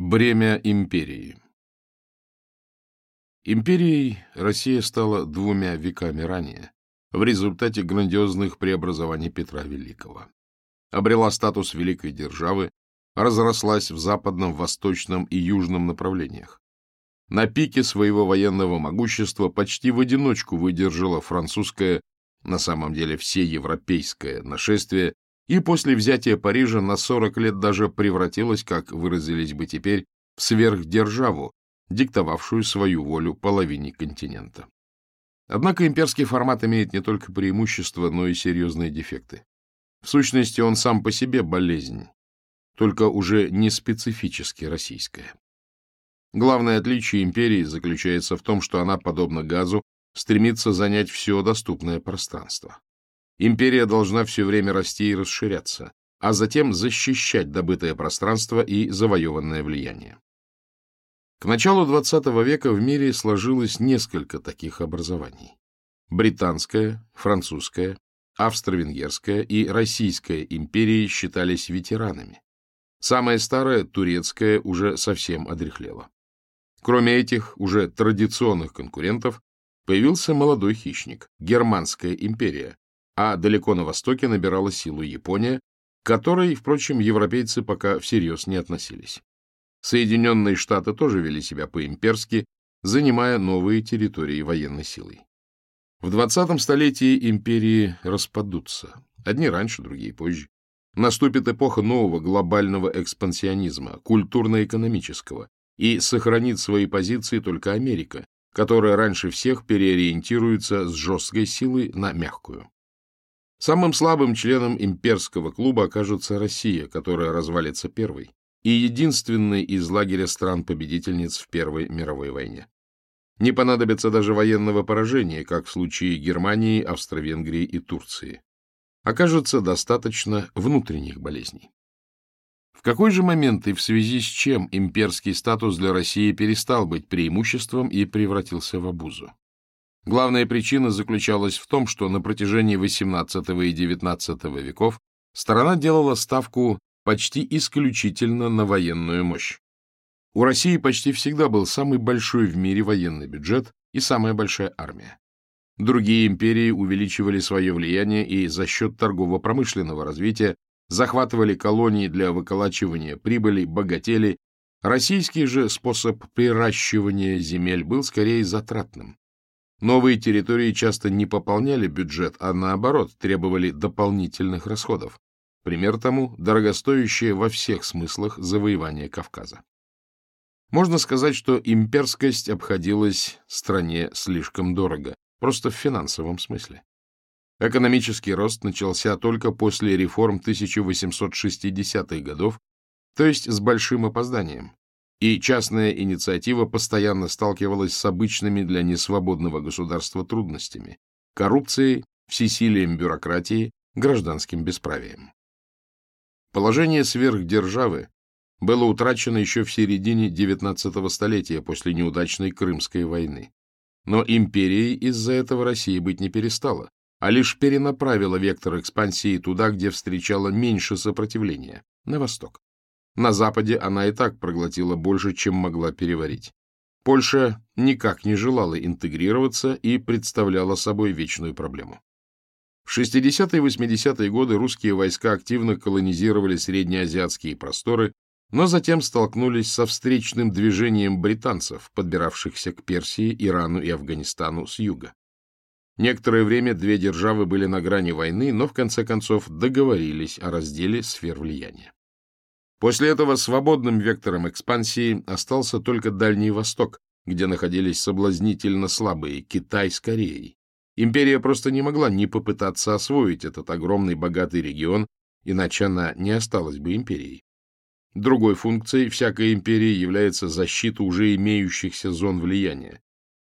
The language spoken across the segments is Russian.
Бремя империи Империей Россия стала двумя веками ранее, в результате грандиозных преобразований Петра Великого. Обрела статус великой державы, разрослась в западном, восточном и южном направлениях. На пике своего военного могущества почти в одиночку выдержала французское, на самом деле всеевропейское нашествие и после взятия Парижа на 40 лет даже превратилась, как выразились бы теперь, в сверхдержаву, диктовавшую свою волю половине континента. Однако имперский формат имеет не только преимущества, но и серьезные дефекты. В сущности, он сам по себе болезнь, только уже не специфически российская. Главное отличие империи заключается в том, что она, подобно газу, стремится занять все доступное пространство. Империя должна все время расти и расширяться, а затем защищать добытое пространство и завоеванное влияние. К началу XX века в мире сложилось несколько таких образований. Британская, французская, австро-венгерская и российская империи считались ветеранами. Самая старая, турецкая, уже совсем одряхлела. Кроме этих уже традиционных конкурентов, появился молодой хищник – Германская империя, а далеко на востоке набирала силу Япония, к которой, впрочем, европейцы пока всерьез не относились. Соединенные Штаты тоже вели себя по-имперски, занимая новые территории военной силой. В 20 столетии империи распадутся. Одни раньше, другие позже. Наступит эпоха нового глобального экспансионизма, культурно-экономического, и сохранит свои позиции только Америка, которая раньше всех переориентируется с жесткой силой на мягкую. Самым слабым членом имперского клуба окажется Россия, которая развалится первой и единственной из лагеря стран-победительниц в Первой мировой войне. Не понадобится даже военного поражения, как в случае Германии, Австро-Венгрии и Турции. Окажется достаточно внутренних болезней. В какой же момент и в связи с чем имперский статус для России перестал быть преимуществом и превратился в обузу? Главная причина заключалась в том, что на протяжении XVIII и XIX веков страна делала ставку почти исключительно на военную мощь. У России почти всегда был самый большой в мире военный бюджет и самая большая армия. Другие империи увеличивали свое влияние и за счет торгово-промышленного развития захватывали колонии для выколачивания прибыли, богатели. Российский же способ приращивания земель был скорее затратным. Новые территории часто не пополняли бюджет, а наоборот требовали дополнительных расходов. Пример тому – дорогостоящее во всех смыслах завоевание Кавказа. Можно сказать, что имперскость обходилась стране слишком дорого, просто в финансовом смысле. Экономический рост начался только после реформ 1860-х годов, то есть с большим опозданием, и частная инициатива постоянно сталкивалась с обычными для несвободного государства трудностями – коррупцией, всесилием бюрократии, гражданским бесправием. Положение сверхдержавы было утрачено еще в середине XIX столетия после неудачной Крымской войны. Но империей из-за этого России быть не перестала, а лишь перенаправила вектор экспансии туда, где встречала меньше сопротивления, на восток. На западе она и так проглотила больше, чем могла переварить. Польша никак не желала интегрироваться и представляла собой вечную проблему. В 60-е и 80-е годы русские войска активно колонизировали среднеазиатские просторы, но затем столкнулись со встречным движением британцев, подбиравшихся к Персии, Ирану и Афганистану с юга. Некоторое время две державы были на грани войны, но в конце концов договорились о разделе сфер влияния. После этого свободным вектором экспансии остался только Дальний Восток, где находились соблазнительно слабые Китай с Кореей. Империя просто не могла не попытаться освоить этот огромный богатый регион, иначе она не осталась бы империей. Другой функцией всякой империи является защита уже имеющихся зон влияния.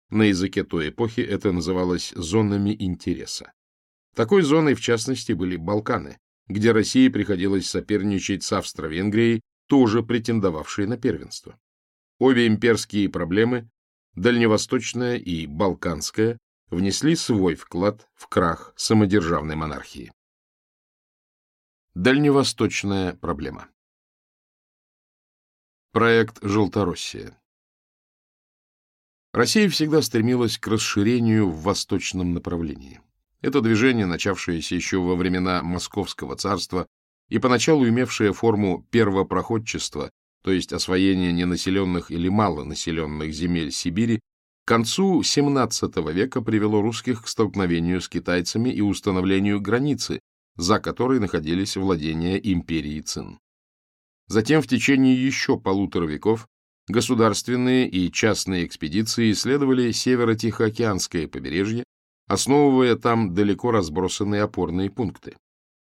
На языке той эпохи это называлось зонами интереса. Такой зоной, в частности, были Балканы, где России приходилось соперничать с Австро-Венгрией, тоже претендовавшей на первенство. Обе имперские проблемы, дальневосточная и балканская, внесли свой вклад в крах самодержавной монархии. Дальневосточная проблема Проект «Желтороссия». Россия всегда стремилась к расширению в восточном направлении. Это движение, начавшееся еще во времена Московского царства и поначалу имевшее форму первопроходчества, то есть освоения ненаселенных или малонаселенных земель Сибири, к концу XVII века привело русских к столкновению с китайцами и установлению границы, за которой находились владения империи Цин. Затем в течение еще полутора веков государственные и частные экспедиции исследовали северо-тихоокеанское побережье, основывая там далеко разбросанные опорные пункты.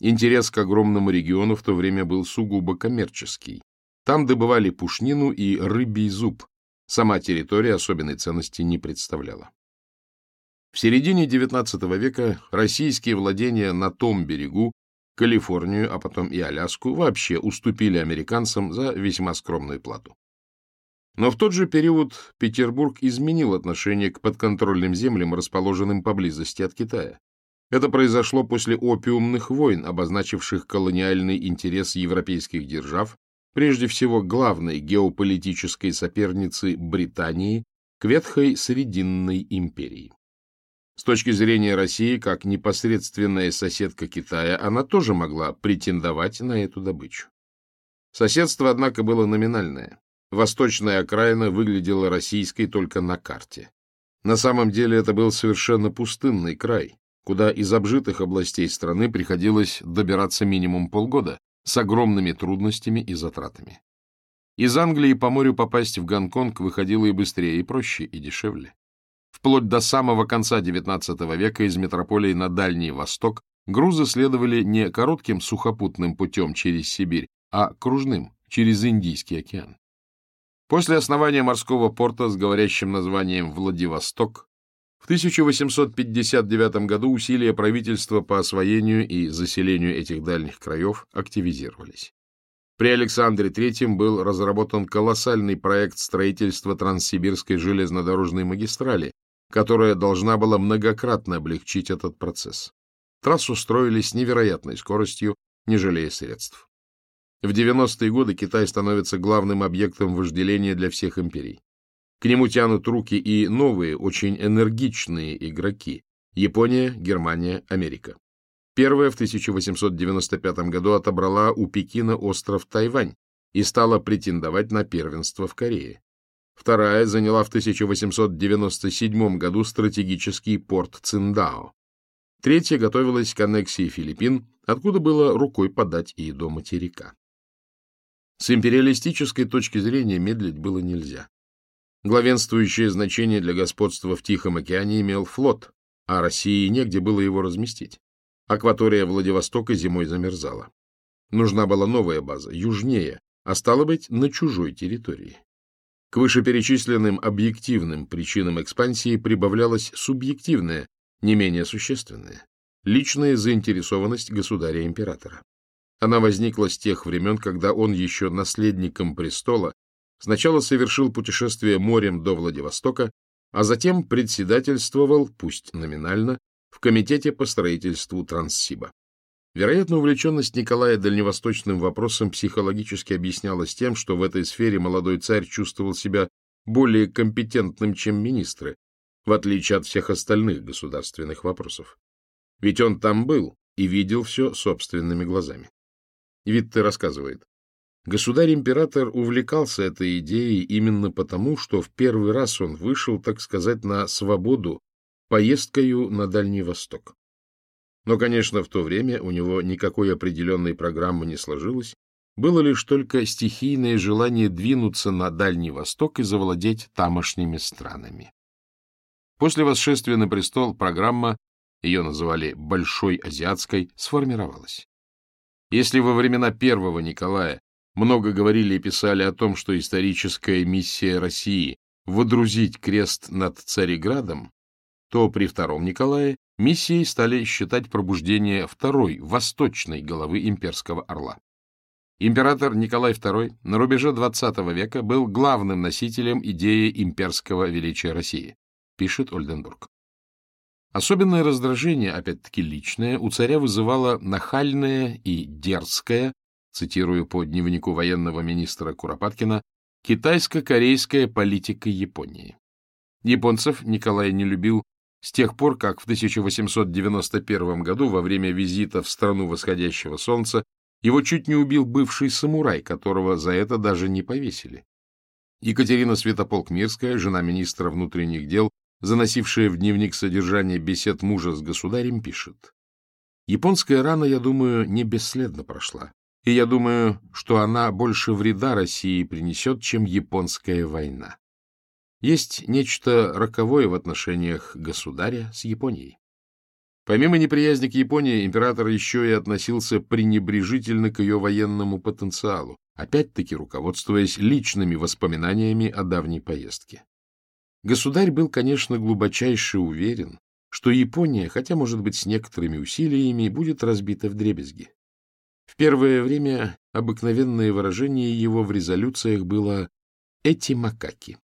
Интерес к огромному региону в то время был сугубо коммерческий. Там добывали пушнину и рыбий зуб. Сама территория особенной ценности не представляла. В середине XIX века российские владения на том берегу Калифорнию, а потом и Аляску вообще уступили американцам за весьма скромную плату. Но в тот же период Петербург изменил отношение к подконтрольным землям, расположенным поблизости от Китая. Это произошло после опиумных войн, обозначивших колониальный интерес европейских держав, прежде всего главной геополитической соперницы Британии, к ветхой Срединной империи. С точки зрения России, как непосредственная соседка Китая, она тоже могла претендовать на эту добычу. Соседство, однако, было номинальное. Восточная окраина выглядела российской только на карте. На самом деле это был совершенно пустынный край, куда из обжитых областей страны приходилось добираться минимум полгода с огромными трудностями и затратами. Из Англии по морю попасть в Гонконг выходило и быстрее, и проще, и дешевле. Вплоть до самого конца XIX века из метрополии на Дальний Восток грузы следовали не коротким сухопутным путем через Сибирь, а кружным, через Индийский океан. После основания морского порта с говорящим названием Владивосток в 1859 году усилия правительства по освоению и заселению этих дальних краев активизировались. При Александре III был разработан колоссальный проект строительства Транссибирской железнодорожной магистрали, которая должна была многократно облегчить этот процесс. Трассу строили с невероятной скоростью, не жалея средств. В 90-е годы Китай становится главным объектом вожделения для всех империй. К нему тянут руки и новые, очень энергичные игроки – Япония, Германия, Америка. Первая в 1895 году отобрала у Пекина остров Тайвань и стала претендовать на первенство в Корее. Вторая заняла в 1897 году стратегический порт Циндао. Третья готовилась к аннексии Филиппин, откуда было рукой подать и до материка. С империалистической точки зрения медлить было нельзя. Главенствующее значение для господства в Тихом океане имел флот, а России негде было его разместить. Акватория Владивостока зимой замерзала. Нужна была новая база, южнее, а стало быть, на чужой территории. К вышеперечисленным объективным причинам экспансии прибавлялась субъективная, не менее существенная, личная заинтересованность государя-императора. Она возникла с тех времен, когда он еще наследником престола сначала совершил путешествие морем до Владивостока, а затем председательствовал, пусть номинально, в Комитете по строительству Транссиба. Вероятно, увлеченность Николая дальневосточным вопросом психологически объяснялась тем, что в этой сфере молодой царь чувствовал себя более компетентным, чем министры, в отличие от всех остальных государственных вопросов. Ведь он там был и видел все собственными глазами. Витте рассказывает. Государь-император увлекался этой идеей именно потому, что в первый раз он вышел, так сказать, на свободу поездкою на Дальний Восток. Но, конечно, в то время у него никакой определенной программы не сложилось, было лишь только стихийное желание двинуться на Дальний Восток и завладеть тамошними странами. После восшествия на престол программа, ее называли «Большой Азиатской», сформировалась. Если во времена первого Николая много говорили и писали о том, что историческая миссия России — водрузить крест над Цареградом, то при втором Николае Миссией стали считать пробуждение второй, восточной головы имперского орла. Император Николай II на рубеже XX века был главным носителем идеи имперского величия России, пишет Ольденбург. Особенное раздражение, опять-таки личное, у царя вызывало нахальное и дерзкое, цитирую по дневнику военного министра Куропаткина, Китайско-корейская политика Японии. Японцев Николай не любил с тех пор, как в 1891 году во время визита в страну восходящего солнца его чуть не убил бывший самурай, которого за это даже не повесили. Екатерина Святополк-Мирская, жена министра внутренних дел, заносившая в дневник содержание бесед мужа с государем, пишет. «Японская рана, я думаю, не бесследно прошла, и я думаю, что она больше вреда России принесет, чем японская война. Есть нечто роковое в отношениях государя с Японией. Помимо неприязни к Японии, император еще и относился пренебрежительно к ее военному потенциалу, опять-таки руководствуясь личными воспоминаниями о давней поездке. Государь был, конечно, глубочайше уверен, что Япония, хотя, может быть, с некоторыми усилиями, будет разбита в дребезги. В первое время обыкновенное выражение его в резолюциях было «эти макаки».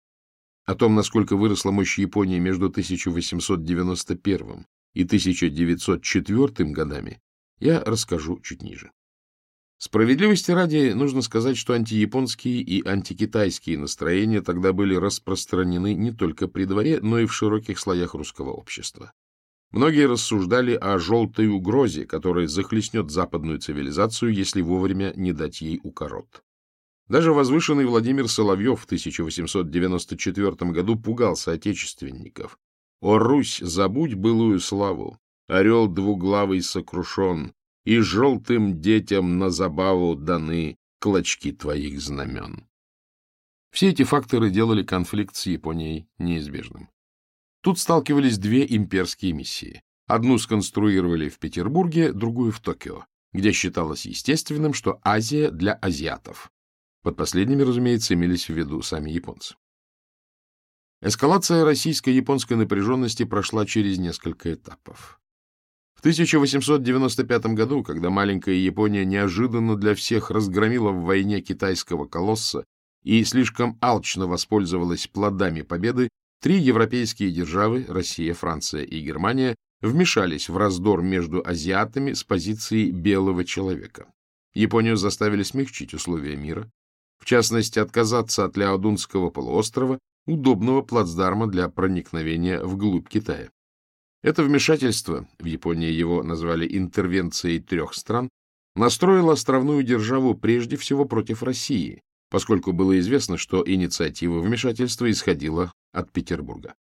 О том, насколько выросла мощь Японии между 1891 и 1904 годами, я расскажу чуть ниже. Справедливости ради нужно сказать, что антияпонские и антикитайские настроения тогда были распространены не только при дворе, но и в широких слоях русского общества. Многие рассуждали о желтой угрозе, которая захлестнет западную цивилизацию, если вовремя не дать ей укорот. Даже возвышенный Владимир Соловьев в 1894 году пугал соотечественников. «О, Русь, забудь былую славу! Орел двуглавый сокрушен, и желтым детям на забаву даны клочки твоих знамен». Все эти факторы делали конфликт с Японией неизбежным. Тут сталкивались две имперские миссии. Одну сконструировали в Петербурге, другую в Токио, где считалось естественным, что Азия для азиатов, под последними, разумеется, имелись в виду сами японцы. Эскалация российско-японской напряженности прошла через несколько этапов. В 1895 году, когда маленькая Япония неожиданно для всех разгромила в войне китайского колосса и слишком алчно воспользовалась плодами победы, три европейские державы — Россия, Франция и Германия — вмешались в раздор между азиатами с позиции белого человека. Японию заставили смягчить условия мира, в частности, отказаться от Ляодунского полуострова, удобного плацдарма для проникновения вглубь Китая. Это вмешательство, в Японии его назвали интервенцией трех стран, настроило островную державу прежде всего против России, поскольку было известно, что инициатива вмешательства исходила от Петербурга.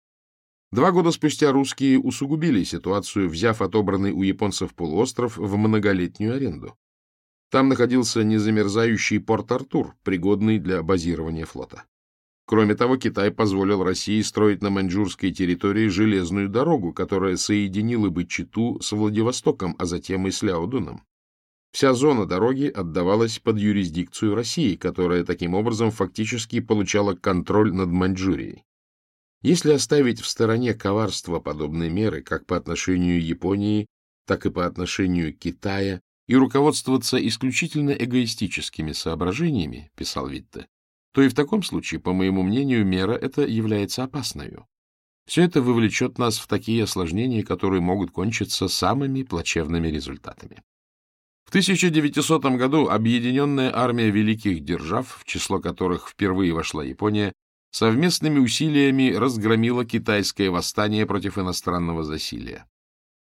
Два года спустя русские усугубили ситуацию, взяв отобранный у японцев полуостров в многолетнюю аренду. Там находился незамерзающий порт Артур, пригодный для базирования флота. Кроме того, Китай позволил России строить на маньчжурской территории железную дорогу, которая соединила бы Читу с Владивостоком, а затем и с Ляодуном. Вся зона дороги отдавалась под юрисдикцию России, которая таким образом фактически получала контроль над Маньчжурией. Если оставить в стороне коварство подобной меры как по отношению Японии, так и по отношению Китая, и руководствоваться исключительно эгоистическими соображениями, писал Витте, то и в таком случае, по моему мнению, мера эта является опасной. Все это вовлечет нас в такие осложнения, которые могут кончиться самыми плачевными результатами. В 1900 году объединенная армия великих держав, в число которых впервые вошла Япония, совместными усилиями разгромила китайское восстание против иностранного засилия.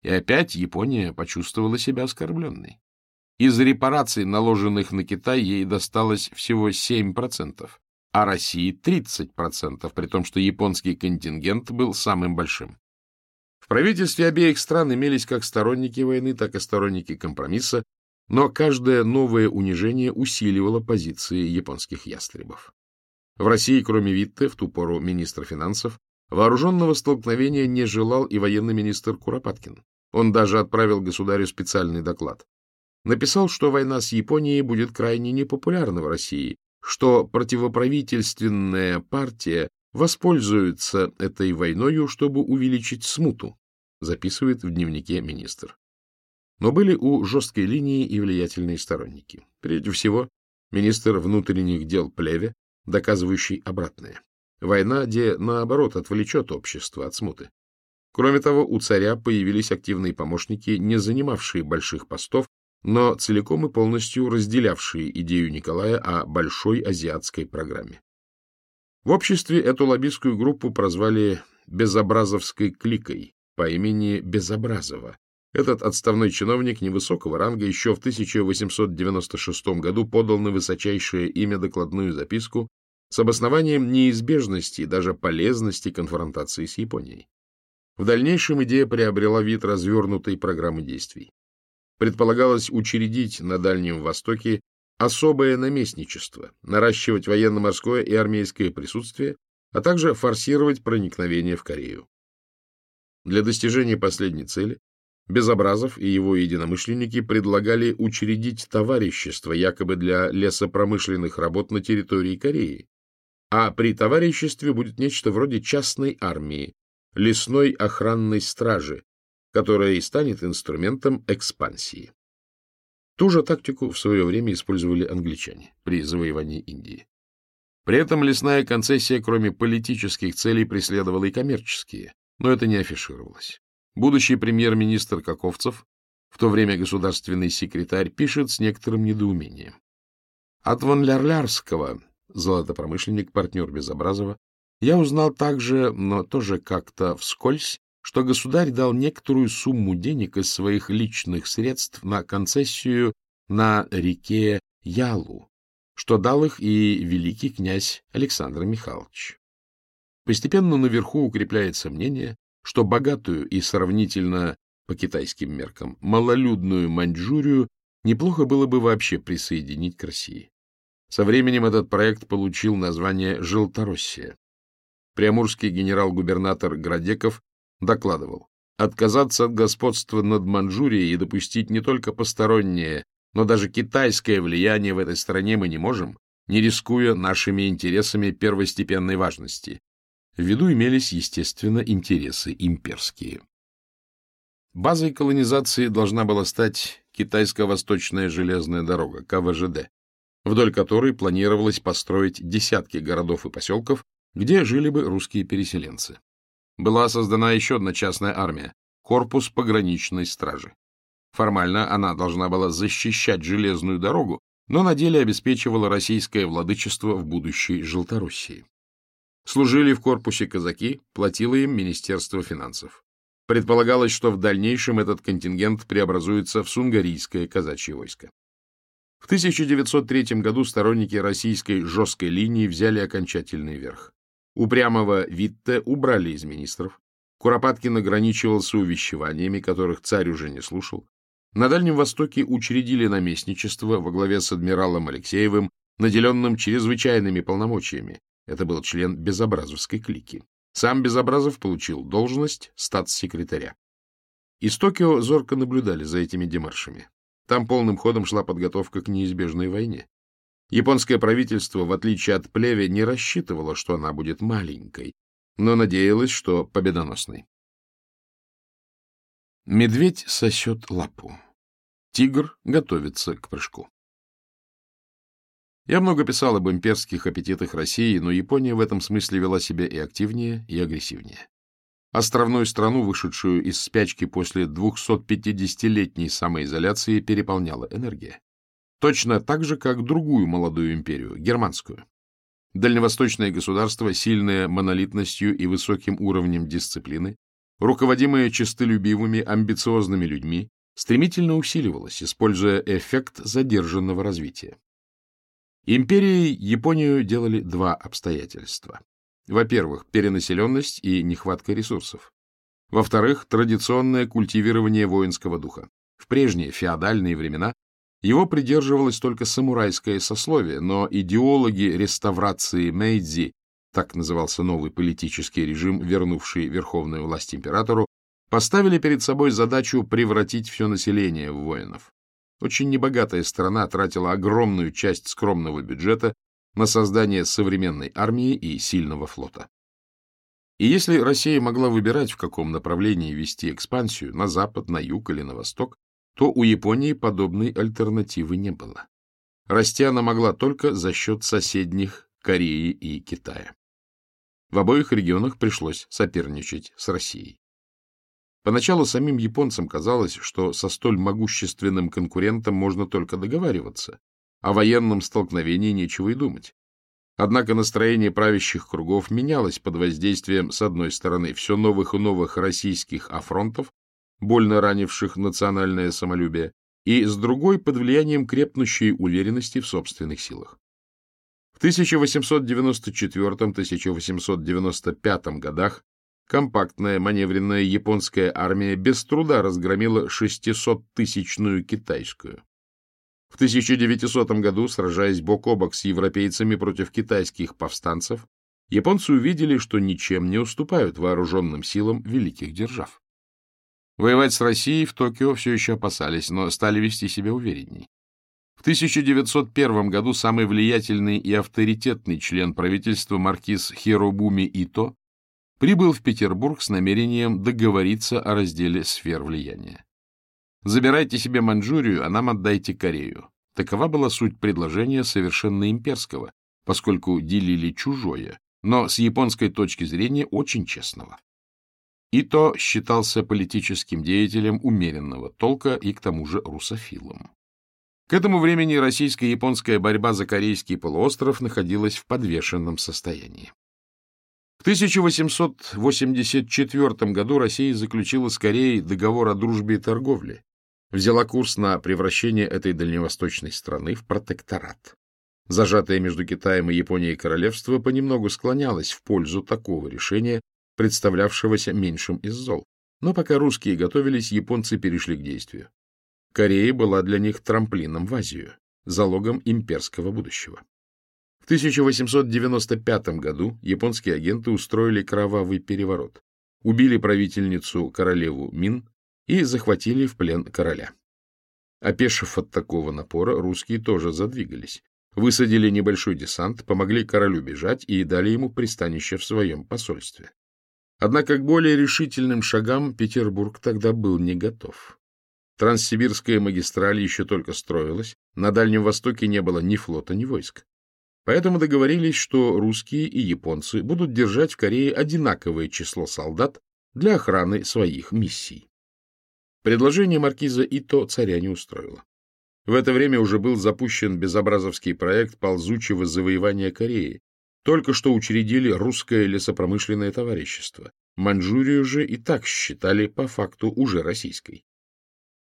И опять Япония почувствовала себя оскорбленной. Из репараций, наложенных на Китай, ей досталось всего 7%, а России 30%, при том, что японский контингент был самым большим. В правительстве обеих стран имелись как сторонники войны, так и сторонники компромисса, но каждое новое унижение усиливало позиции японских ястребов. В России, кроме Витте, в ту пору министра финансов, Вооруженного столкновения не желал и военный министр Куропаткин. Он даже отправил государю специальный доклад. Написал, что война с Японией будет крайне непопулярна в России, что противоправительственная партия воспользуется этой войною, чтобы увеличить смуту, записывает в дневнике министр. Но были у жесткой линии и влиятельные сторонники. Прежде всего, министр внутренних дел Плеве, доказывающий обратное. Война, где, наоборот, отвлечет общество от смуты. Кроме того, у царя появились активные помощники, не занимавшие больших постов, но целиком и полностью разделявшие идею Николая о большой азиатской программе. В обществе эту лоббистскую группу прозвали «безобразовской кликой» по имени Безобразова. Этот отставной чиновник невысокого ранга еще в 1896 году подал на высочайшее имя докладную записку с обоснованием неизбежности и даже полезности конфронтации с Японией. В дальнейшем идея приобрела вид развернутой программы действий. Предполагалось учредить на Дальнем Востоке особое наместничество, наращивать военно-морское и армейское присутствие, а также форсировать проникновение в Корею. Для достижения последней цели Безобразов и его единомышленники предлагали учредить товарищество якобы для лесопромышленных работ на территории Кореи, а при товариществе будет нечто вроде частной армии, лесной охранной стражи, которая и станет инструментом экспансии. Ту же тактику в свое время использовали англичане при завоевании Индии. При этом лесная концессия, кроме политических целей, преследовала и коммерческие, но это не афишировалось. Будущий премьер-министр Каковцев, в то время государственный секретарь, пишет с некоторым недоумением. От вон Лярлярского, золотопромышленник, партнер Безобразова, я узнал также, но тоже как-то вскользь, что государь дал некоторую сумму денег из своих личных средств на концессию на реке Ялу, что дал их и великий князь Александр Михайлович. Постепенно наверху укрепляется мнение, что богатую и сравнительно, по китайским меркам, малолюдную Маньчжурию неплохо было бы вообще присоединить к России. Со временем этот проект получил название «Желтороссия». Приамурский генерал-губернатор Градеков докладывал, отказаться от господства над Маньчжурией и допустить не только постороннее, но даже китайское влияние в этой стране мы не можем, не рискуя нашими интересами первостепенной важности. В виду имелись, естественно, интересы имперские. Базой колонизации должна была стать Китайско-Восточная железная дорога, КВЖД, вдоль которой планировалось построить десятки городов и поселков, где жили бы русские переселенцы. Была создана еще одна частная армия — корпус пограничной стражи. Формально она должна была защищать железную дорогу, но на деле обеспечивала российское владычество в будущей Желтороссии. Служили в корпусе казаки, платило им Министерство финансов. Предполагалось, что в дальнейшем этот контингент преобразуется в сунгарийское казачье войско. В 1903 году сторонники российской жесткой линии взяли окончательный верх. Упрямого Витте убрали из министров. Куропаткин ограничивался увещеваниями, которых царь уже не слушал. На Дальнем Востоке учредили наместничество во главе с адмиралом Алексеевым, наделенным чрезвычайными полномочиями, это был член Безобразовской клики. Сам Безобразов получил должность статс-секретаря. Из Токио зорко наблюдали за этими демаршами. Там полным ходом шла подготовка к неизбежной войне. Японское правительство, в отличие от плеве, не рассчитывало, что она будет маленькой, но надеялось, что победоносной. Медведь сосет лапу. Тигр готовится к прыжку. Я много писал об имперских аппетитах России, но Япония в этом смысле вела себя и активнее, и агрессивнее. Островную страну, вышедшую из спячки после 250-летней самоизоляции, переполняла энергия. Точно так же, как другую молодую империю, германскую. Дальневосточное государство, сильное монолитностью и высоким уровнем дисциплины, руководимое честолюбивыми, амбициозными людьми, стремительно усиливалось, используя эффект задержанного развития. Империей Японию делали два обстоятельства. Во-первых, перенаселенность и нехватка ресурсов. Во-вторых, традиционное культивирование воинского духа. В прежние феодальные времена его придерживалось только самурайское сословие, но идеологи реставрации Мэйдзи, так назывался новый политический режим, вернувший верховную власть императору, поставили перед собой задачу превратить все население в воинов. Очень небогатая страна тратила огромную часть скромного бюджета на создание современной армии и сильного флота. И если Россия могла выбирать, в каком направлении вести экспансию, на запад, на юг или на восток, то у Японии подобной альтернативы не было. Расти она могла только за счет соседних Кореи и Китая. В обоих регионах пришлось соперничать с Россией. Поначалу самим японцам казалось, что со столь могущественным конкурентом можно только договариваться, о военном столкновении нечего и думать. Однако настроение правящих кругов менялось под воздействием, с одной стороны, все новых и новых российских афронтов, больно ранивших национальное самолюбие, и, с другой, под влиянием крепнущей уверенности в собственных силах. В 1894-1895 годах компактная маневренная японская армия без труда разгромила 600-тысячную китайскую. В 1900 году, сражаясь бок о бок с европейцами против китайских повстанцев, японцы увидели, что ничем не уступают вооруженным силам великих держав. Воевать с Россией в Токио все еще опасались, но стали вести себя уверенней. В 1901 году самый влиятельный и авторитетный член правительства маркиз Хиробуми Ито прибыл в Петербург с намерением договориться о разделе сфер влияния. Забирайте себе Маньчжурию, а нам отдайте Корею. Такова была суть предложения совершенно имперского, поскольку делили чужое, но с японской точки зрения очень честного. Ито считался политическим деятелем умеренного толка и к тому же русофилом. К этому времени российско-японская борьба за Корейский полуостров находилась в подвешенном состоянии. В 1884 году Россия заключила с Кореей договор о дружбе и торговле, взяла курс на превращение этой дальневосточной страны в протекторат. Зажатое между Китаем и Японией королевство понемногу склонялось в пользу такого решения, представлявшегося меньшим из зол. Но пока русские готовились, японцы перешли к действию. Корея была для них трамплином в Азию, залогом имперского будущего. В 1895 году японские агенты устроили кровавый переворот. Убили правительницу королеву Мин и захватили в плен короля. Опешив от такого напора, русские тоже задвигались. Высадили небольшой десант, помогли королю бежать и дали ему пристанище в своем посольстве. Однако к более решительным шагам Петербург тогда был не готов. Транссибирская магистраль еще только строилась, на Дальнем Востоке не было ни флота, ни войск. Поэтому договорились, что русские и японцы будут держать в Корее одинаковое число солдат для охраны своих миссий. Предложение маркиза Ито царя не устроило. В это время уже был запущен безобразовский проект ползучего завоевания Кореи. Только что учредили русское лесопромышленное товарищество. Маньчжурию же и так считали по факту уже российской.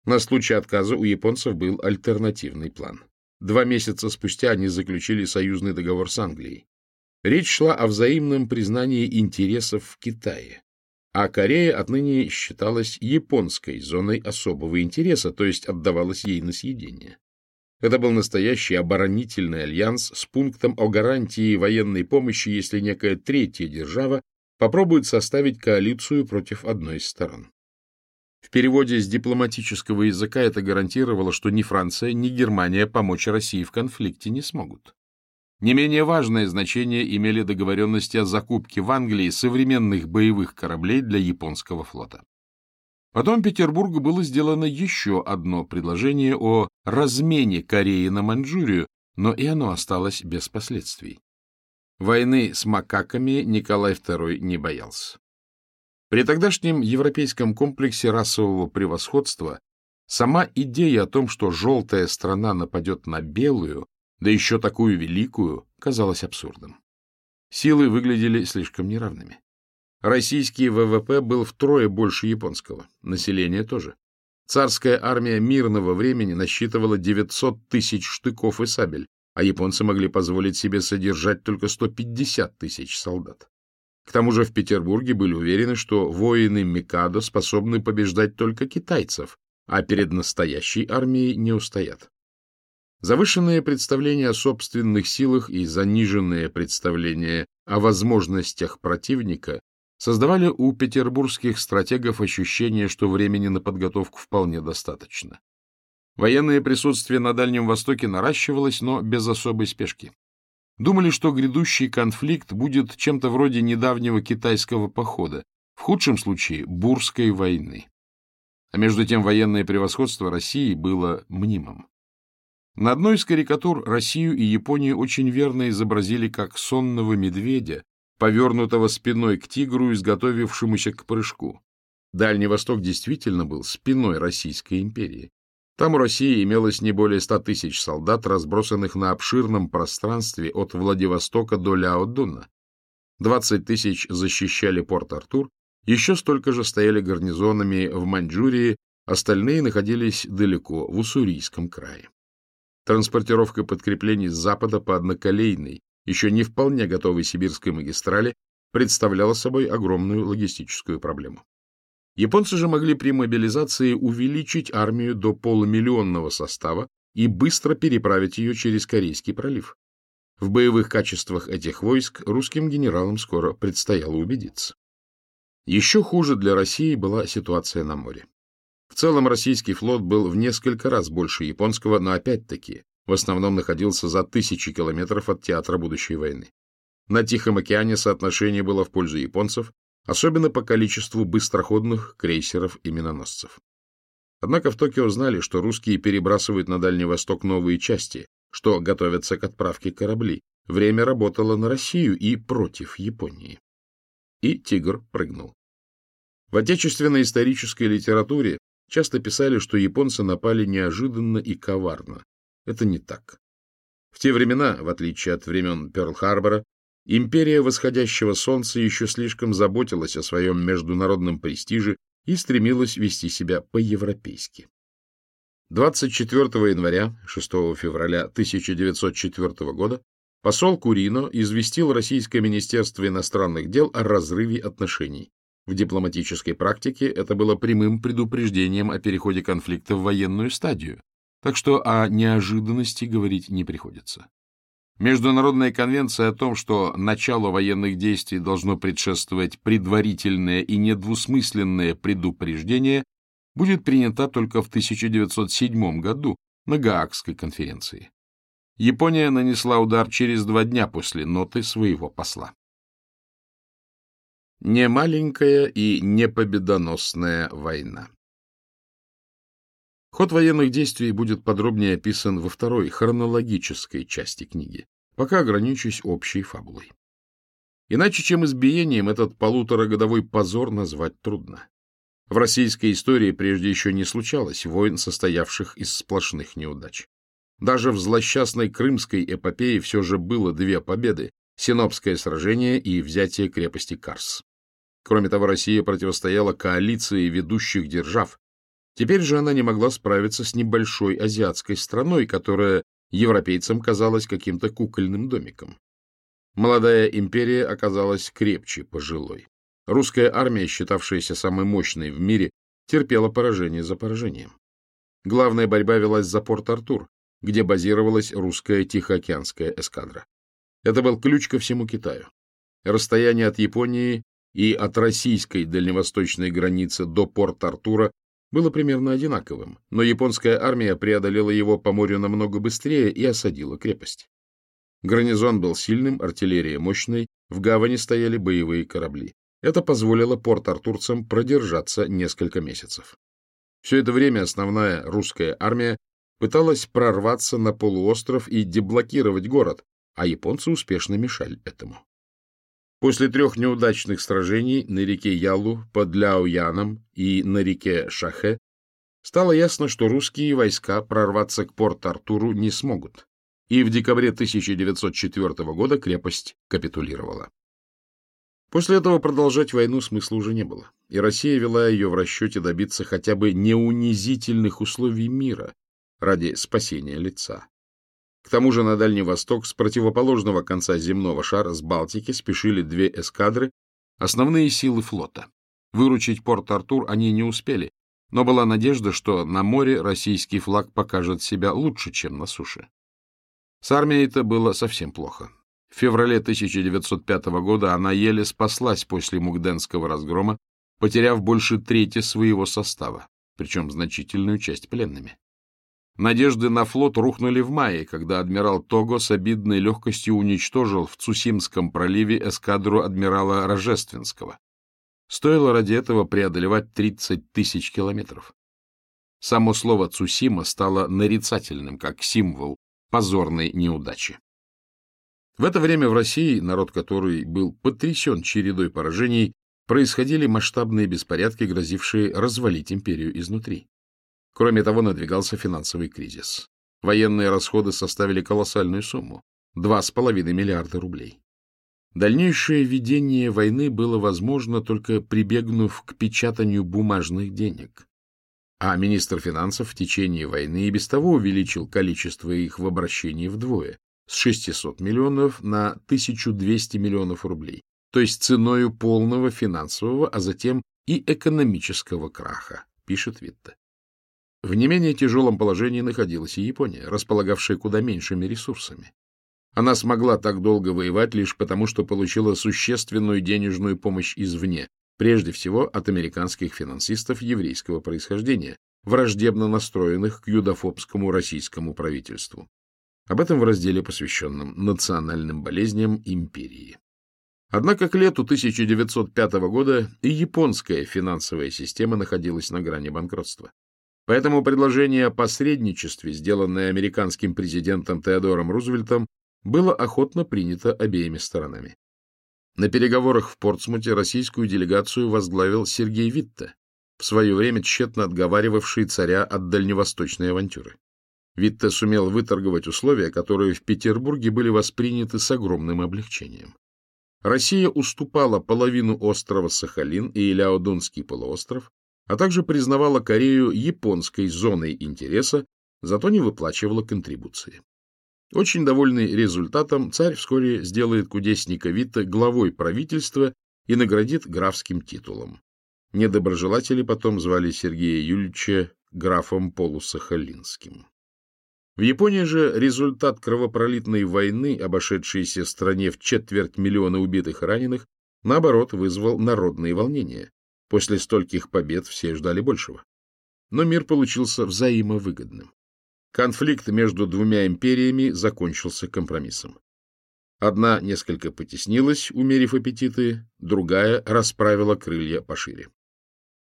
На случай отказа у японцев был альтернативный план. Два месяца спустя они заключили союзный договор с Англией. Речь шла о взаимном признании интересов в Китае а Корея отныне считалась японской зоной особого интереса, то есть отдавалась ей на съедение. Это был настоящий оборонительный альянс с пунктом о гарантии военной помощи, если некая третья держава попробует составить коалицию против одной из сторон. В переводе с дипломатического языка это гарантировало, что ни Франция, ни Германия помочь России в конфликте не смогут. Не менее важное значение имели договоренности о закупке в Англии современных боевых кораблей для японского флота. Потом Петербургу было сделано еще одно предложение о размене Кореи на Маньчжурию, но и оно осталось без последствий. Войны с макаками Николай II не боялся. При тогдашнем европейском комплексе расового превосходства сама идея о том, что желтая страна нападет на белую, да еще такую великую, казалось абсурдом. Силы выглядели слишком неравными. Российский ВВП был втрое больше японского, население тоже. Царская армия мирного времени насчитывала 900 тысяч штыков и сабель, а японцы могли позволить себе содержать только 150 тысяч солдат. К тому же в Петербурге были уверены, что воины Микадо способны побеждать только китайцев, а перед настоящей армией не устоят. Завышенное представление о собственных силах и заниженное представление о возможностях противника создавали у петербургских стратегов ощущение, что времени на подготовку вполне достаточно. Военное присутствие на Дальнем Востоке наращивалось, но без особой спешки. Думали, что грядущий конфликт будет чем-то вроде недавнего китайского похода, в худшем случае – Бурской войны. А между тем военное превосходство России было мнимым. На одной из карикатур Россию и Японию очень верно изобразили как сонного медведя, повернутого спиной к тигру, изготовившемуся к прыжку. Дальний Восток действительно был спиной Российской империи. Там у России имелось не более 100 тысяч солдат, разбросанных на обширном пространстве от Владивостока до Ляодуна. 20 тысяч защищали Порт-Артур, еще столько же стояли гарнизонами в Маньчжурии, остальные находились далеко, в Уссурийском крае. Транспортировка подкреплений с запада по одноколейной, еще не вполне готовой сибирской магистрали, представляла собой огромную логистическую проблему. Японцы же могли при мобилизации увеличить армию до полумиллионного состава и быстро переправить ее через Корейский пролив. В боевых качествах этих войск русским генералам скоро предстояло убедиться. Еще хуже для России была ситуация на море. В целом российский флот был в несколько раз больше японского, но опять-таки в основном находился за тысячи километров от театра будущей войны. На Тихом океане соотношение было в пользу японцев, особенно по количеству быстроходных крейсеров и миноносцев. Однако в Токио знали, что русские перебрасывают на Дальний Восток новые части, что готовятся к отправке корабли. Время работало на Россию и против Японии. И тигр прыгнул. В отечественной исторической литературе часто писали, что японцы напали неожиданно и коварно. Это не так. В те времена, в отличие от времен Пёрл-Харбора, Империя восходящего солнца еще слишком заботилась о своем международном престиже и стремилась вести себя по-европейски. 24 января, 6 февраля 1904 года посол Курино известил Российское министерство иностранных дел о разрыве отношений. В дипломатической практике это было прямым предупреждением о переходе конфликта в военную стадию, так что о неожиданности говорить не приходится. Международная конвенция о том, что начало военных действий должно предшествовать предварительное и недвусмысленное предупреждение, будет принята только в 1907 году на Гаагской конференции. Япония нанесла удар через два дня после ноты своего посла. Немаленькая и непобедоносная война Ход военных действий будет подробнее описан во второй хронологической части книги. Пока ограничусь общей фабулой. Иначе, чем избиением, этот полуторагодовой позор назвать трудно. В российской истории прежде еще не случалось войн, состоявших из сплошных неудач. Даже в злосчастной крымской эпопее все же было две победы — Синопское сражение и взятие крепости Карс. Кроме того, Россия противостояла коалиции ведущих держав, Теперь же она не могла справиться с небольшой азиатской страной, которая европейцам казалась каким-то кукольным домиком. Молодая империя оказалась крепче пожилой. Русская армия, считавшаяся самой мощной в мире, терпела поражение за поражением. Главная борьба велась за Порт-Артур, где базировалась русская Тихоокеанская эскадра. Это был ключ ко всему Китаю. Расстояние от Японии и от российской дальневосточной границы до Порт-Артура было примерно одинаковым, но японская армия преодолела его по морю намного быстрее и осадила крепость. Гарнизон был сильным, артиллерия мощной, в гавани стояли боевые корабли. Это позволило порт-артурцам продержаться несколько месяцев. Все это время основная русская армия пыталась прорваться на полуостров и деблокировать город, а японцы успешно мешали этому. После трех неудачных сражений на реке Ялу под Ляояном и на реке Шахе стало ясно, что русские войска прорваться к Порт-Артуру не смогут, и в декабре 1904 года крепость капитулировала. После этого продолжать войну смысла уже не было, и Россия вела ее в расчете добиться хотя бы неунизительных условий мира ради спасения лица. К тому же на Дальний Восток с противоположного конца земного шара с Балтики спешили две эскадры, основные силы флота. Выручить Порт-Артур они не успели, но была надежда, что на море российский флаг покажет себя лучше, чем на суше. С армией это было совсем плохо. В феврале 1905 года она еле спаслась после Мугденского разгрома, потеряв больше трети своего состава, причем значительную часть пленными. Надежды на флот рухнули в мае, когда адмирал Того с обидной легкостью уничтожил в Цусимском проливе эскадру адмирала Рожественского. Стоило ради этого преодолевать 30 тысяч километров. Само слово «Цусима» стало нарицательным, как символ позорной неудачи. В это время в России, народ который был потрясен чередой поражений, происходили масштабные беспорядки, грозившие развалить империю изнутри. Кроме того, надвигался финансовый кризис. Военные расходы составили колоссальную сумму — 2,5 миллиарда рублей. Дальнейшее ведение войны было возможно только прибегнув к печатанию бумажных денег. А министр финансов в течение войны и без того увеличил количество их в обращении вдвое — с 600 миллионов на 1200 миллионов рублей, то есть ценою полного финансового, а затем и экономического краха, пишет Витте. В не менее тяжелом положении находилась и Япония, располагавшая куда меньшими ресурсами. Она смогла так долго воевать лишь потому, что получила существенную денежную помощь извне, прежде всего от американских финансистов еврейского происхождения, враждебно настроенных к юдофобскому российскому правительству. Об этом в разделе, посвященном национальным болезням империи. Однако к лету 1905 года и японская финансовая система находилась на грани банкротства. Поэтому предложение о посредничестве, сделанное американским президентом Теодором Рузвельтом, было охотно принято обеими сторонами. На переговорах в Портсмуте российскую делегацию возглавил Сергей Витте, в свое время тщетно отговаривавший царя от дальневосточной авантюры. Витте сумел выторговать условия, которые в Петербурге были восприняты с огромным облегчением. Россия уступала половину острова Сахалин и Ляодунский полуостров, а также признавала Корею японской зоной интереса, зато не выплачивала контрибуции. Очень довольный результатом, царь вскоре сделает кудесника Витта главой правительства и наградит графским титулом. Недоброжелатели потом звали Сергея Юльевича графом Полусахалинским. В Японии же результат кровопролитной войны, обошедшейся стране в четверть миллиона убитых и раненых, наоборот, вызвал народные волнения. После стольких побед все ждали большего. Но мир получился взаимовыгодным. Конфликт между двумя империями закончился компромиссом. Одна несколько потеснилась, умерив аппетиты, другая расправила крылья пошире.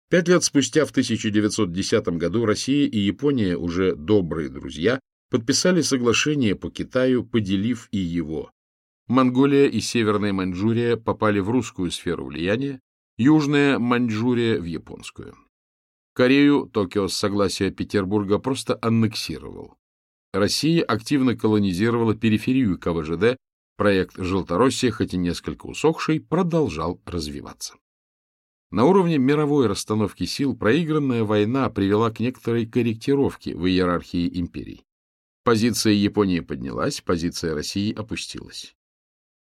Пять лет спустя, в 1910 году, Россия и Япония, уже добрые друзья, подписали соглашение по Китаю, поделив и его. Монголия и Северная Маньчжурия попали в русскую сферу влияния, Южная Маньчжурия — в японскую. Корею Токио с согласия Петербурга просто аннексировал. Россия активно колонизировала периферию КВЖД, проект «Желтороссия», хоть и несколько усохший, продолжал развиваться. На уровне мировой расстановки сил проигранная война привела к некоторой корректировке в иерархии империй. Позиция Японии поднялась, позиция России опустилась.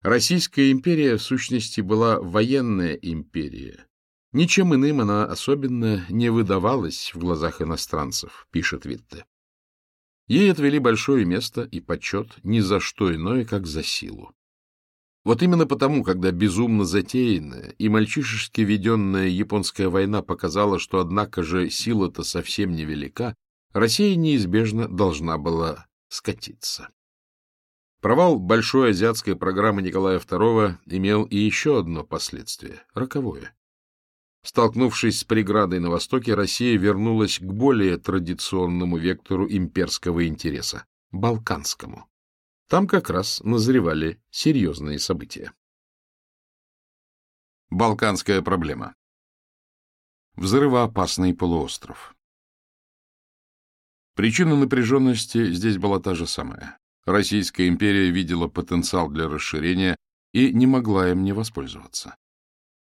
Российская империя, в сущности, была военная империя. Ничем иным она особенно не выдавалась в глазах иностранцев, пишет Витте. Ей отвели большое место и почет ни за что иное, как за силу. Вот именно потому, когда безумно затеянная и мальчишески веденная японская война показала, что, однако же, сила-то совсем невелика, Россия неизбежно должна была скатиться. Провал большой азиатской программы Николая II имел и еще одно последствие — роковое. Столкнувшись с преградой на Востоке, Россия вернулась к более традиционному вектору имперского интереса — балканскому. Там как раз назревали серьезные события. Балканская проблема Взрывоопасный полуостров Причина напряженности здесь была та же самая. Российская империя видела потенциал для расширения и не могла им не воспользоваться.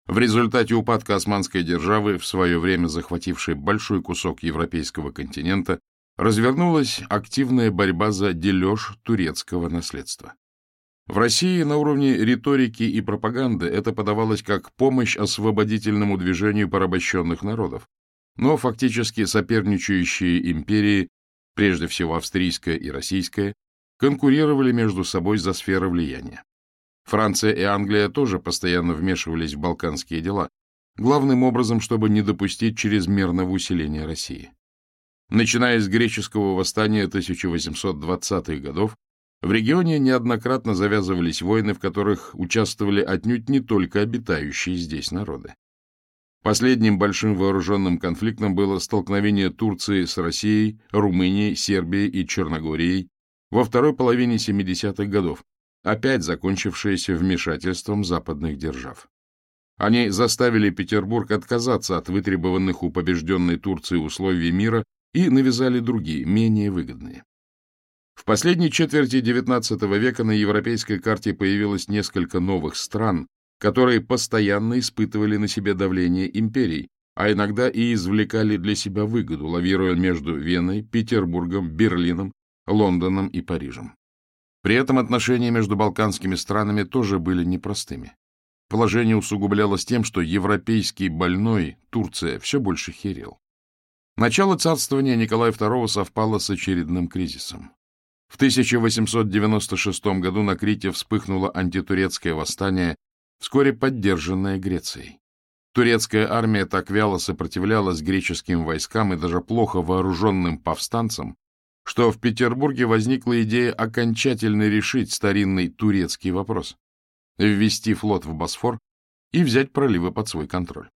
В результате упадка османской державы, в свое время захватившей большой кусок европейского континента, развернулась активная борьба за дележ турецкого наследства. В России на уровне риторики и пропаганды это подавалось как помощь освободительному движению порабощенных народов, но фактически соперничающие империи, прежде всего австрийская и российская, конкурировали между собой за сферы влияния. Франция и Англия тоже постоянно вмешивались в балканские дела, главным образом, чтобы не допустить чрезмерного усиления России. Начиная с греческого восстания 1820-х годов, в регионе неоднократно завязывались войны, в которых участвовали отнюдь не только обитающие здесь народы. Последним большим вооруженным конфликтом было столкновение Турции с Россией, Румынией, Сербией и Черногорией во второй половине 70-х годов, опять закончившееся вмешательством западных держав. Они заставили Петербург отказаться от вытребованных у побежденной Турции условий мира и навязали другие, менее выгодные. В последней четверти XIX века на европейской карте появилось несколько новых стран, которые постоянно испытывали на себе давление империй, а иногда и извлекали для себя выгоду, лавируя между Веной, Петербургом, Берлином, Лондоном и Парижем. При этом отношения между балканскими странами тоже были непростыми. Положение усугублялось тем, что европейский больной, Турция, все больше херел. Начало царствования Николая II совпало с очередным кризисом. В 1896 году на Крите вспыхнуло антитурецкое восстание, вскоре поддержанное Грецией. Турецкая армия так вяло сопротивлялась греческим войскам и даже плохо вооруженным повстанцам, что в Петербурге возникла идея окончательно решить старинный турецкий вопрос ввести флот в Босфор и взять проливы под свой контроль.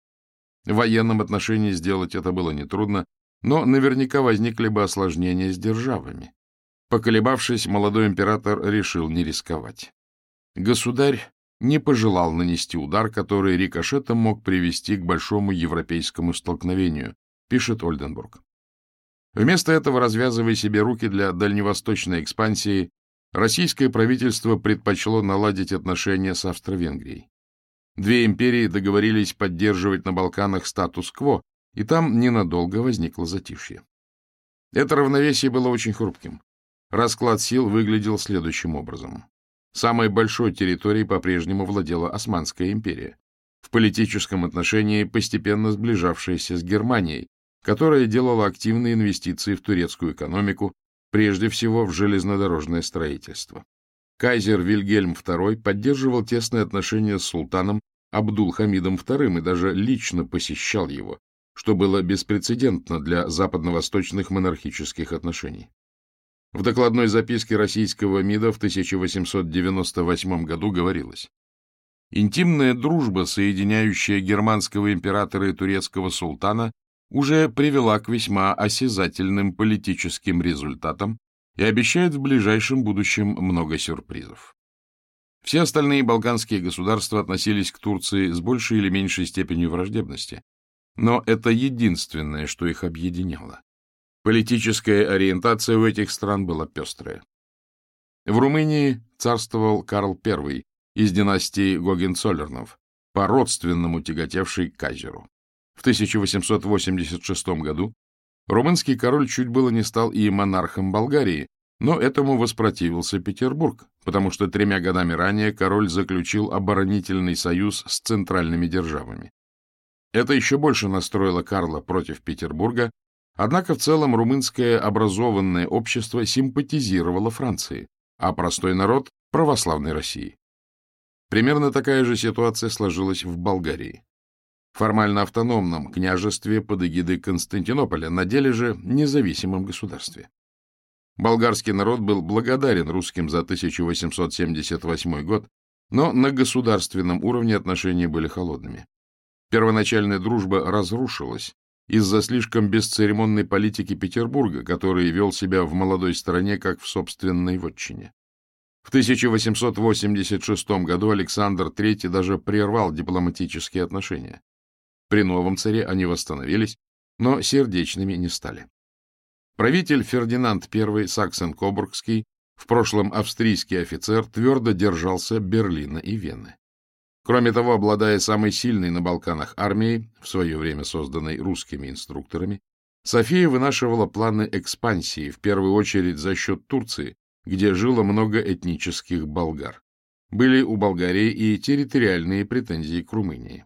В военном отношении сделать это было нетрудно, но наверняка возникли бы осложнения с державами. Поколебавшись, молодой император решил не рисковать. Государь не пожелал нанести удар, который рикошетом мог привести к большому европейскому столкновению, пишет Ольденбург. Вместо этого, развязывая себе руки для дальневосточной экспансии, российское правительство предпочло наладить отношения с Австро-Венгрией. Две империи договорились поддерживать на Балканах статус-кво, и там ненадолго возникло затишье. Это равновесие было очень хрупким. Расклад сил выглядел следующим образом. Самой большой территорией по-прежнему владела Османская империя, в политическом отношении постепенно сближавшаяся с Германией, которая делала активные инвестиции в турецкую экономику, прежде всего в железнодорожное строительство. Кайзер Вильгельм II поддерживал тесные отношения с султаном Абдул-Хамидом II и даже лично посещал его, что было беспрецедентно для западно-восточных монархических отношений. В докладной записке российского МИДа в 1898 году говорилось «Интимная дружба, соединяющая германского императора и турецкого султана, уже привела к весьма осязательным политическим результатам и обещает в ближайшем будущем много сюрпризов. Все остальные балканские государства относились к Турции с большей или меньшей степенью враждебности, но это единственное, что их объединяло. Политическая ориентация у этих стран была пестрая. В Румынии царствовал Карл I из династии Гогенцоллернов, по-родственному тяготевший к Казеру. В 1886 году румынский король чуть было не стал и монархом Болгарии, но этому воспротивился Петербург, потому что тремя годами ранее король заключил оборонительный союз с центральными державами. Это еще больше настроило Карла против Петербурга, однако в целом румынское образованное общество симпатизировало Франции, а простой народ – православной России. Примерно такая же ситуация сложилась в Болгарии формально автономном княжестве под эгидой Константинополя, на деле же независимом государстве. Болгарский народ был благодарен русским за 1878 год, но на государственном уровне отношения были холодными. Первоначальная дружба разрушилась из-за слишком бесцеремонной политики Петербурга, который вел себя в молодой стране как в собственной вотчине. В 1886 году Александр III даже прервал дипломатические отношения. При новом царе они восстановились, но сердечными не стали. Правитель Фердинанд I Саксен-Кобургский, в прошлом австрийский офицер, твердо держался Берлина и Вены. Кроме того, обладая самой сильной на Балканах армией, в свое время созданной русскими инструкторами, София вынашивала планы экспансии, в первую очередь за счет Турции, где жило много этнических болгар. Были у Болгарии и территориальные претензии к Румынии.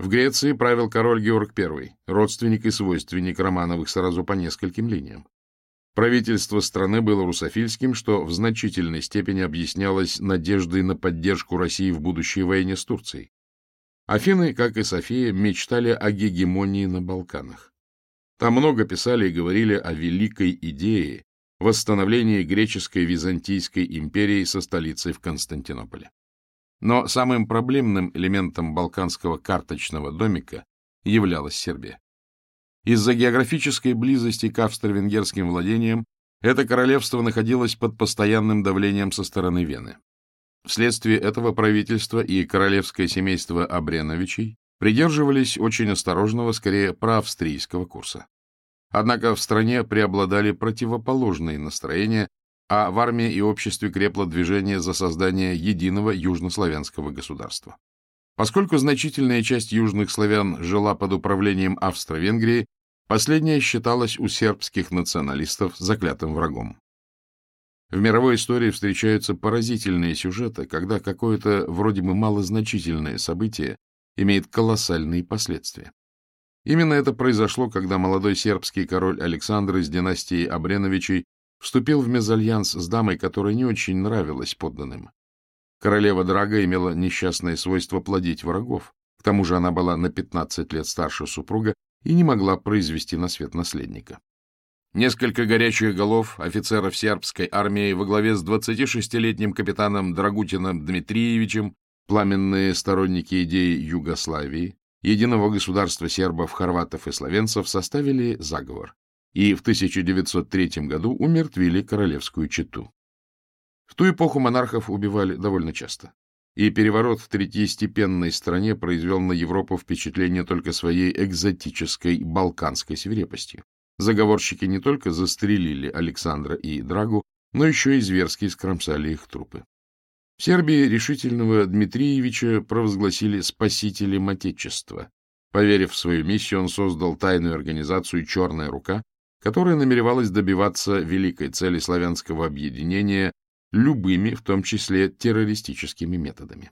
В Греции правил король Георг I, родственник и свойственник Романовых сразу по нескольким линиям. Правительство страны было русофильским, что в значительной степени объяснялось надеждой на поддержку России в будущей войне с Турцией. Афины, как и София, мечтали о гегемонии на Балканах. Там много писали и говорили о великой идее восстановления греческой Византийской империи со столицей в Константинополе. Но самым проблемным элементом балканского карточного домика являлась Сербия. Из-за географической близости к австро-венгерским владениям это королевство находилось под постоянным давлением со стороны Вены. Вследствие этого правительство и королевское семейство Абреновичей придерживались очень осторожного, скорее проавстрийского курса. Однако в стране преобладали противоположные настроения, а в армии и обществе крепло движение за создание единого южнославянского государства. Поскольку значительная часть южных славян жила под управлением Австро-Венгрии, последняя считалась у сербских националистов заклятым врагом. В мировой истории встречаются поразительные сюжеты, когда какое-то вроде бы малозначительное событие имеет колоссальные последствия. Именно это произошло, когда молодой сербский король Александр из династии Абреновичей вступил в мезальянс с дамой, которая не очень нравилась подданным. Королева Драга имела несчастное свойство плодить врагов. К тому же она была на 15 лет старше супруга и не могла произвести на свет наследника. Несколько горячих голов офицеров сербской армии во главе с 26-летним капитаном Драгутином Дмитриевичем, пламенные сторонники идеи Югославии, единого государства сербов, хорватов и словенцев, составили заговор и в 1903 году умертвили королевскую чету. В ту эпоху монархов убивали довольно часто, и переворот в третьестепенной стране произвел на Европу впечатление только своей экзотической балканской свирепостью. Заговорщики не только застрелили Александра и Драгу, но еще и зверски скромсали их трупы. В Сербии решительного Дмитриевича провозгласили спасителем Отечества. Поверив в свою миссию, он создал тайную организацию «Черная рука», которая намеревалась добиваться великой цели славянского объединения любыми, в том числе террористическими методами.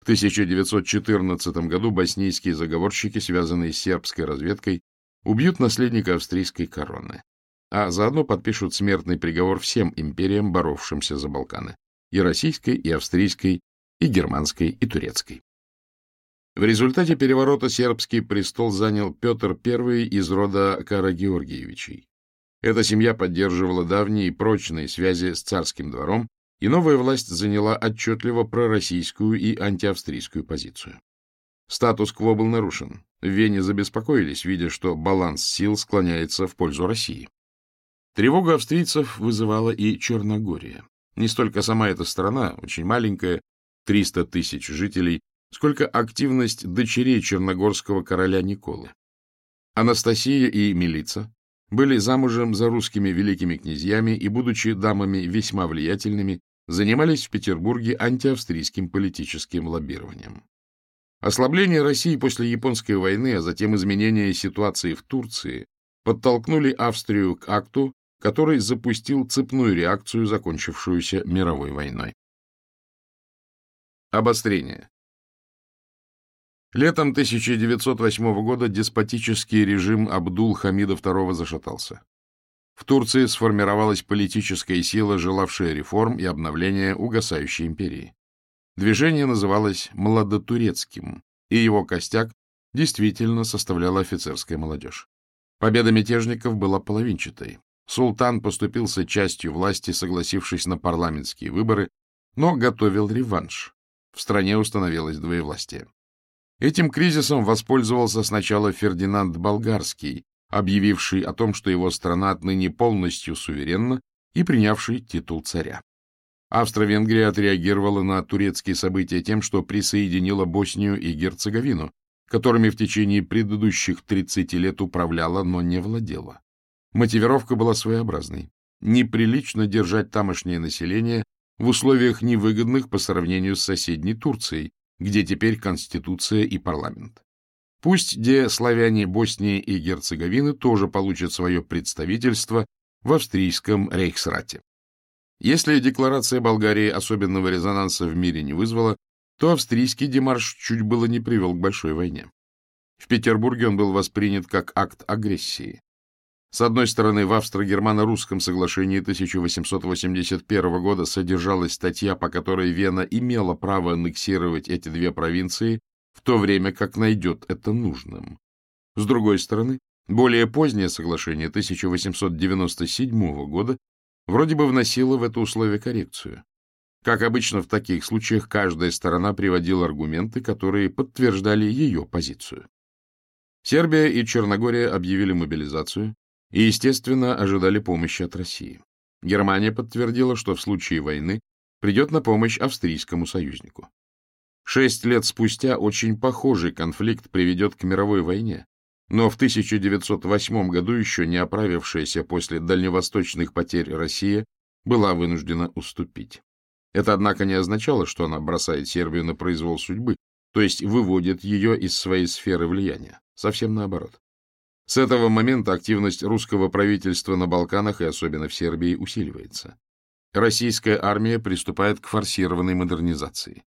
В 1914 году боснийские заговорщики, связанные с сербской разведкой, убьют наследника австрийской короны, а заодно подпишут смертный приговор всем империям, боровшимся за Балканы, и российской, и австрийской, и германской, и турецкой. В результате переворота сербский престол занял Петр I из рода Карагеоргиевичей. Эта семья поддерживала давние и прочные связи с царским двором, и новая власть заняла отчетливо пророссийскую и антиавстрийскую позицию. Статус-кво был нарушен. В Вене забеспокоились, видя, что баланс сил склоняется в пользу России. Тревогу австрийцев вызывала и Черногория. Не столько сама эта страна, очень маленькая, 300 тысяч жителей, сколько активность дочерей черногорского короля Николы. Анастасия и Милица были замужем за русскими великими князьями и, будучи дамами весьма влиятельными, занимались в Петербурге антиавстрийским политическим лоббированием. Ослабление России после Японской войны, а затем изменение ситуации в Турции подтолкнули Австрию к акту, который запустил цепную реакцию, закончившуюся мировой войной. Обострение. Летом 1908 года деспотический режим Абдул-Хамида II зашатался. В Турции сформировалась политическая сила, желавшая реформ и обновления угасающей империи. Движение называлось «Младотурецким», и его костяк действительно составляла офицерская молодежь. Победа мятежников была половинчатой. Султан поступился частью власти, согласившись на парламентские выборы, но готовил реванш. В стране установилось двоевластие. Этим кризисом воспользовался сначала Фердинанд Болгарский, объявивший о том, что его страна отныне полностью суверенна и принявший титул царя. Австро-Венгрия отреагировала на турецкие события тем, что присоединила Боснию и Герцеговину, которыми в течение предыдущих 30 лет управляла, но не владела. Мотивировка была своеобразной. Неприлично держать тамошнее население в условиях невыгодных по сравнению с соседней Турцией, где теперь конституция и парламент. Пусть где славяне Боснии и Герцеговины тоже получат свое представительство в австрийском рейхсрате. Если декларация Болгарии особенного резонанса в мире не вызвала, то австрийский демарш чуть было не привел к большой войне. В Петербурге он был воспринят как акт агрессии. С одной стороны, в австро-германо-русском соглашении 1881 года содержалась статья, по которой Вена имела право аннексировать эти две провинции, в то время как найдет это нужным. С другой стороны, более позднее соглашение 1897 года вроде бы вносила в это условие коррекцию. Как обычно в таких случаях, каждая сторона приводила аргументы, которые подтверждали ее позицию. Сербия и Черногория объявили мобилизацию и, естественно, ожидали помощи от России. Германия подтвердила, что в случае войны придет на помощь австрийскому союзнику. Шесть лет спустя очень похожий конфликт приведет к мировой войне, Но в 1908 году еще не оправившаяся после дальневосточных потерь Россия была вынуждена уступить. Это, однако, не означало, что она бросает Сербию на произвол судьбы, то есть выводит ее из своей сферы влияния. Совсем наоборот. С этого момента активность русского правительства на Балканах и особенно в Сербии усиливается. Российская армия приступает к форсированной модернизации.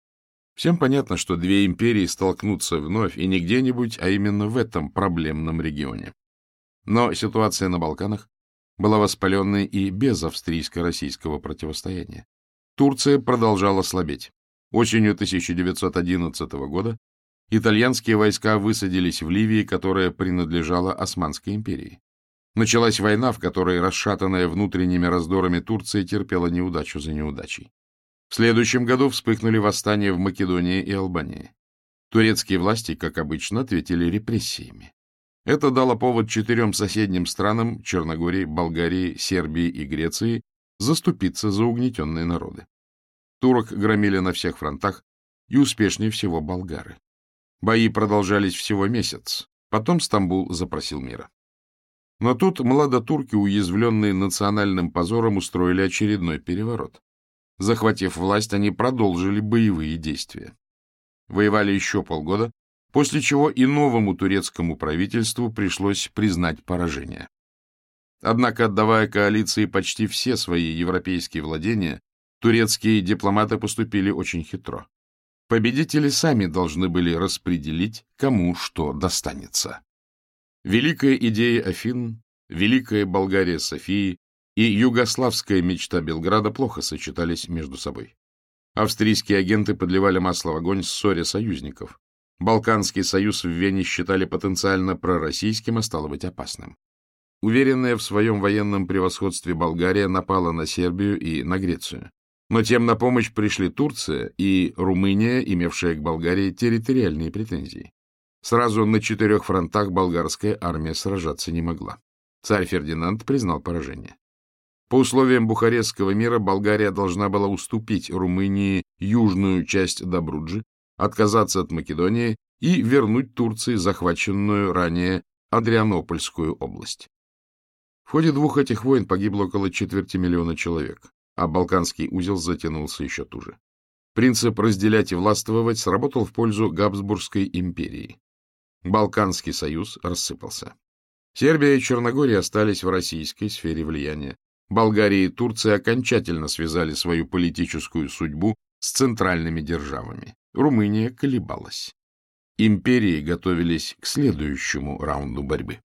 Всем понятно, что две империи столкнутся вновь и не где-нибудь, а именно в этом проблемном регионе. Но ситуация на Балканах была воспаленной и без австрийско-российского противостояния. Турция продолжала слабеть. Осенью 1911 года итальянские войска высадились в Ливии, которая принадлежала Османской империи. Началась война, в которой расшатанная внутренними раздорами Турция терпела неудачу за неудачей. В следующем году вспыхнули восстания в Македонии и Албании. Турецкие власти, как обычно, ответили репрессиями. Это дало повод четырем соседним странам Черногории, Болгарии, Сербии и Греции заступиться за угнетенные народы. Турок громили на всех фронтах, и успешнее всего болгары. Бои продолжались всего месяц, потом Стамбул запросил мира. Но тут младотурки, уязвленные национальным позором, устроили очередной переворот. Захватив власть, они продолжили боевые действия. Воевали еще полгода, после чего и новому турецкому правительству пришлось признать поражение. Однако, отдавая коалиции почти все свои европейские владения, турецкие дипломаты поступили очень хитро. Победители сами должны были распределить, кому что достанется. Великая идея Афин, Великая Болгария Софии и югославская мечта Белграда плохо сочетались между собой. Австрийские агенты подливали масло в огонь ссоре союзников. Балканский союз в Вене считали потенциально пророссийским, а стало быть опасным. Уверенная в своем военном превосходстве Болгария напала на Сербию и на Грецию. Но тем на помощь пришли Турция и Румыния, имевшая к Болгарии территориальные претензии. Сразу на четырех фронтах болгарская армия сражаться не могла. Царь Фердинанд признал поражение. По условиям Бухарестского мира Болгария должна была уступить Румынии южную часть Добруджи, отказаться от Македонии и вернуть Турции захваченную ранее Адрианопольскую область. В ходе двух этих войн погибло около четверти миллиона человек, а Балканский узел затянулся еще туже. Принцип «разделять и властвовать» сработал в пользу Габсбургской империи. Балканский союз рассыпался. Сербия и Черногория остались в российской сфере влияния. Болгария и Турция окончательно связали свою политическую судьбу с центральными державами. Румыния колебалась. Империи готовились к следующему раунду борьбы.